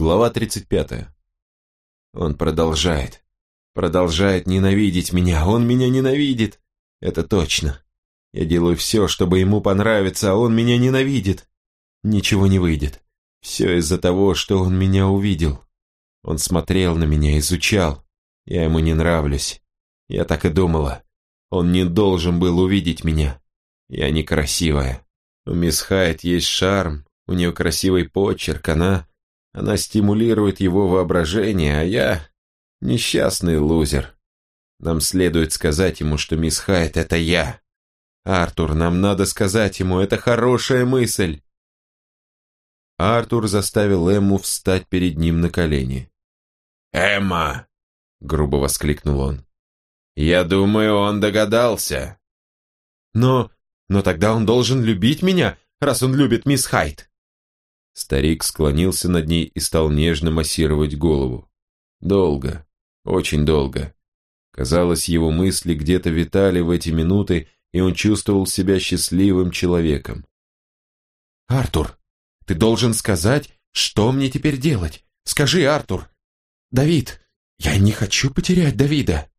Глава 35. Он продолжает. Продолжает ненавидеть меня. Он меня ненавидит. Это точно. Я делаю все, чтобы ему понравиться, а он меня ненавидит. Ничего не выйдет. Все из-за того, что он меня увидел. Он смотрел на меня, изучал. Я ему не нравлюсь. Я так и думала. Он не должен был увидеть меня. Я некрасивая. У мисс Хайт есть шарм, у нее красивый почерк, она... Она стимулирует его воображение, а я... Несчастный лузер. Нам следует сказать ему, что мисс Хайт — это я. Артур, нам надо сказать ему, это хорошая мысль. Артур заставил Эмму встать перед ним на колени. «Эмма!» — грубо воскликнул он. «Я думаю, он догадался». «Но... но тогда он должен любить меня, раз он любит мисс Хайт». Старик склонился над ней и стал нежно массировать голову. Долго, очень долго. Казалось, его мысли где-то витали в эти минуты, и он чувствовал себя счастливым человеком. «Артур, ты должен сказать, что мне теперь делать. Скажи, Артур. Давид, я не хочу потерять Давида».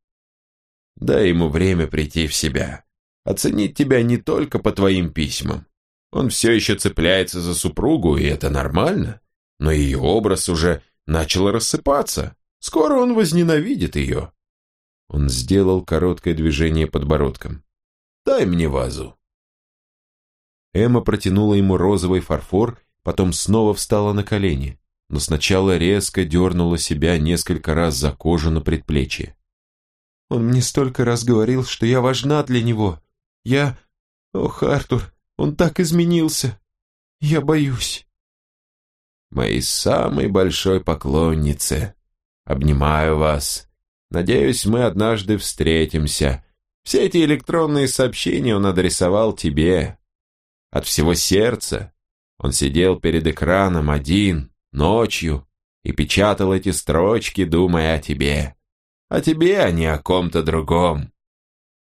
Дай ему время прийти в себя. Оценить тебя не только по твоим письмам. Он все еще цепляется за супругу, и это нормально. Но ее образ уже начал рассыпаться. Скоро он возненавидит ее. Он сделал короткое движение подбородком. «Дай мне вазу». Эмма протянула ему розовый фарфор, потом снова встала на колени, но сначала резко дернула себя несколько раз за кожу на предплечье. «Он мне столько раз говорил, что я важна для него. Я... Ох, Артур, он так изменился. Я боюсь». «Моей самой большой поклоннице», Обнимаю вас. Надеюсь, мы однажды встретимся. Все эти электронные сообщения он адресовал тебе. От всего сердца. Он сидел перед экраном один, ночью, и печатал эти строчки, думая о тебе. О тебе, а не о ком-то другом.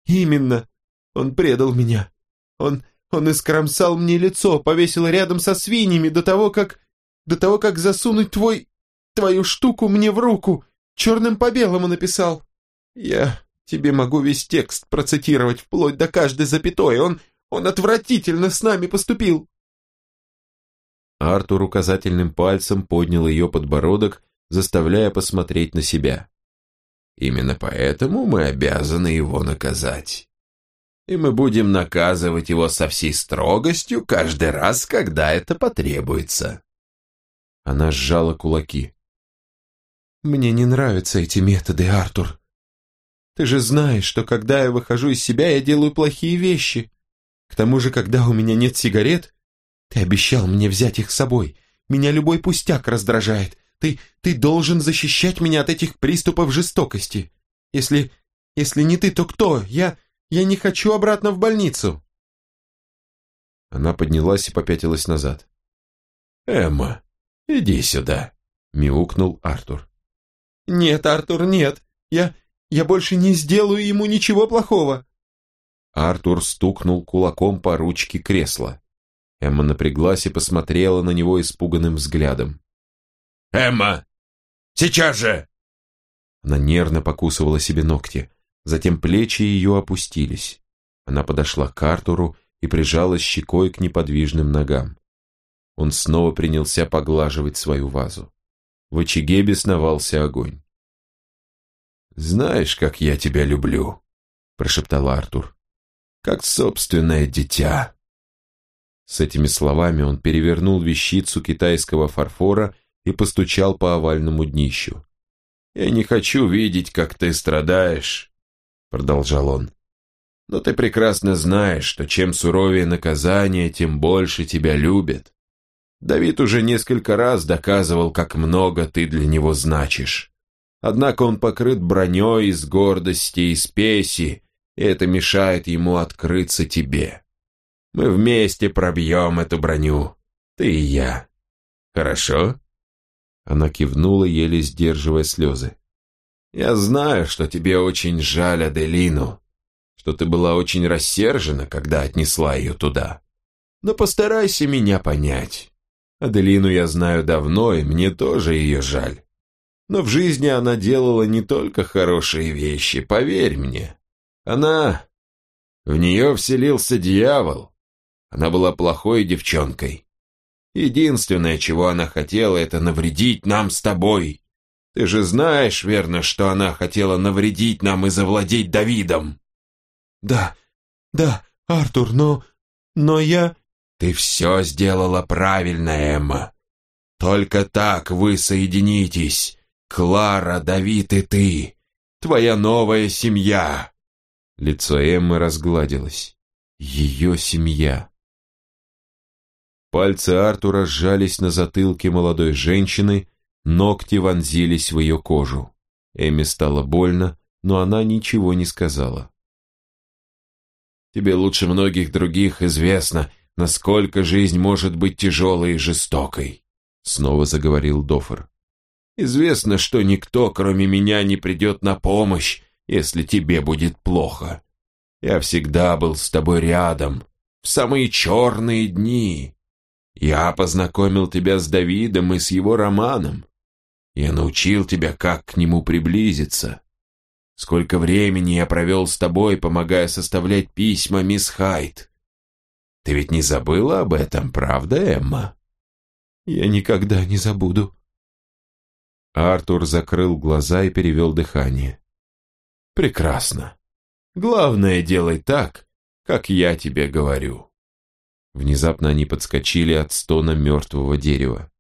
Именно. Он предал меня. Он... он искромсал мне лицо, повесил рядом со свиньями до того, как... до того, как засунуть твой твою штуку мне в руку, черным по белому написал. Я тебе могу весь текст процитировать вплоть до каждой запятой, он, он отвратительно с нами поступил. Артур указательным пальцем поднял ее подбородок, заставляя посмотреть на себя. Именно поэтому мы обязаны его наказать. И мы будем наказывать его со всей строгостью каждый раз, когда это потребуется. Она сжала кулаки. Мне не нравятся эти методы, Артур. Ты же знаешь, что когда я выхожу из себя, я делаю плохие вещи. К тому же, когда у меня нет сигарет, ты обещал мне взять их с собой. Меня любой пустяк раздражает. Ты, ты должен защищать меня от этих приступов жестокости. Если, если не ты, то кто? Я, я не хочу обратно в больницу. Она поднялась и попятилась назад. «Эмма, иди сюда», — мяукнул Артур. «Нет, Артур, нет. Я... я больше не сделаю ему ничего плохого». Артур стукнул кулаком по ручке кресла. Эмма напряглась и посмотрела на него испуганным взглядом. «Эмма! Сейчас же!» Она нервно покусывала себе ногти. Затем плечи ее опустились. Она подошла к Артуру и прижалась щекой к неподвижным ногам. Он снова принялся поглаживать свою вазу. В очаге бесновался огонь. «Знаешь, как я тебя люблю», — прошептал Артур. «Как собственное дитя». С этими словами он перевернул вещицу китайского фарфора и постучал по овальному днищу. «Я не хочу видеть, как ты страдаешь», — продолжал он. «Но ты прекрасно знаешь, что чем суровее наказание, тем больше тебя любят. Давид уже несколько раз доказывал, как много ты для него значишь. Однако он покрыт броней из гордости и спеси, и это мешает ему открыться тебе. Мы вместе пробьем эту броню, ты и я. Хорошо?» Она кивнула, еле сдерживая слезы. «Я знаю, что тебе очень жаль Аделину, что ты была очень рассержена, когда отнесла ее туда. Но постарайся меня понять. Аделину я знаю давно, и мне тоже ее жаль. Но в жизни она делала не только хорошие вещи, поверь мне. Она... В нее вселился дьявол. Она была плохой девчонкой. Единственное, чего она хотела, это навредить нам с тобой. Ты же знаешь, верно, что она хотела навредить нам и завладеть Давидом. Да, да, Артур, но... но я... Ты все сделала правильно, Эмма. Только так вы соединитесь. Клара, Давид и ты. Твоя новая семья. Лицо Эммы разгладилось. Ее семья. Пальцы Артура сжались на затылке молодой женщины, ногти вонзились в ее кожу. Эмме стало больно, но она ничего не сказала. «Тебе лучше многих других известно, насколько жизнь может быть тяжелой и жестокой», снова заговорил Дофер. «Известно, что никто, кроме меня, не придет на помощь, если тебе будет плохо. Я всегда был с тобой рядом, в самые черные дни, я познакомил тебя с Давидом и с его романом. Я научил тебя, как к нему приблизиться. Сколько времени я провел с тобой, помогая составлять письма, мисс Хайт. Ты ведь не забыла об этом, правда, Эмма? Я никогда не забуду. Артур закрыл глаза и перевел дыхание. Прекрасно. Главное, делай так, как я тебе говорю. Внезапно они подскочили от стона мертвого дерева.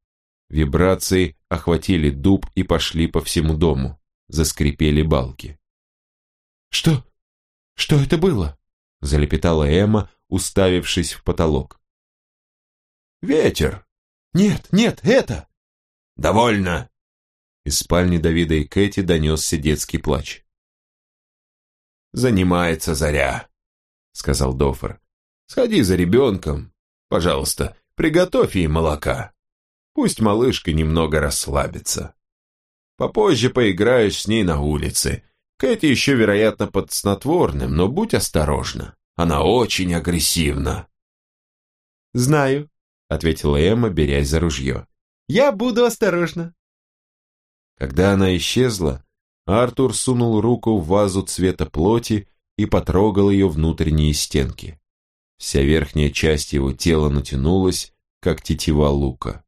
Вибрации охватили дуб и пошли по всему дому. Заскрипели балки. «Что? Что это было?» Залепетала Эмма, уставившись в потолок. «Ветер!» «Нет, нет, это!» «Довольно!» Из спальни Давида и Кэти донесся детский плач. «Занимается Заря», — сказал Доффер. Сходи за ребенком. Пожалуйста, приготовь ей молока. Пусть малышка немного расслабится. Попозже поиграешь с ней на улице. Кэти еще, вероятно, под снотворным, но будь осторожна. Она очень агрессивна. «Знаю», — ответила Эмма, берясь за ружье. «Я буду осторожна». Когда она исчезла, Артур сунул руку в вазу цвета плоти и потрогал ее внутренние стенки. Вся верхняя часть его тела натянулась, как тетива лука.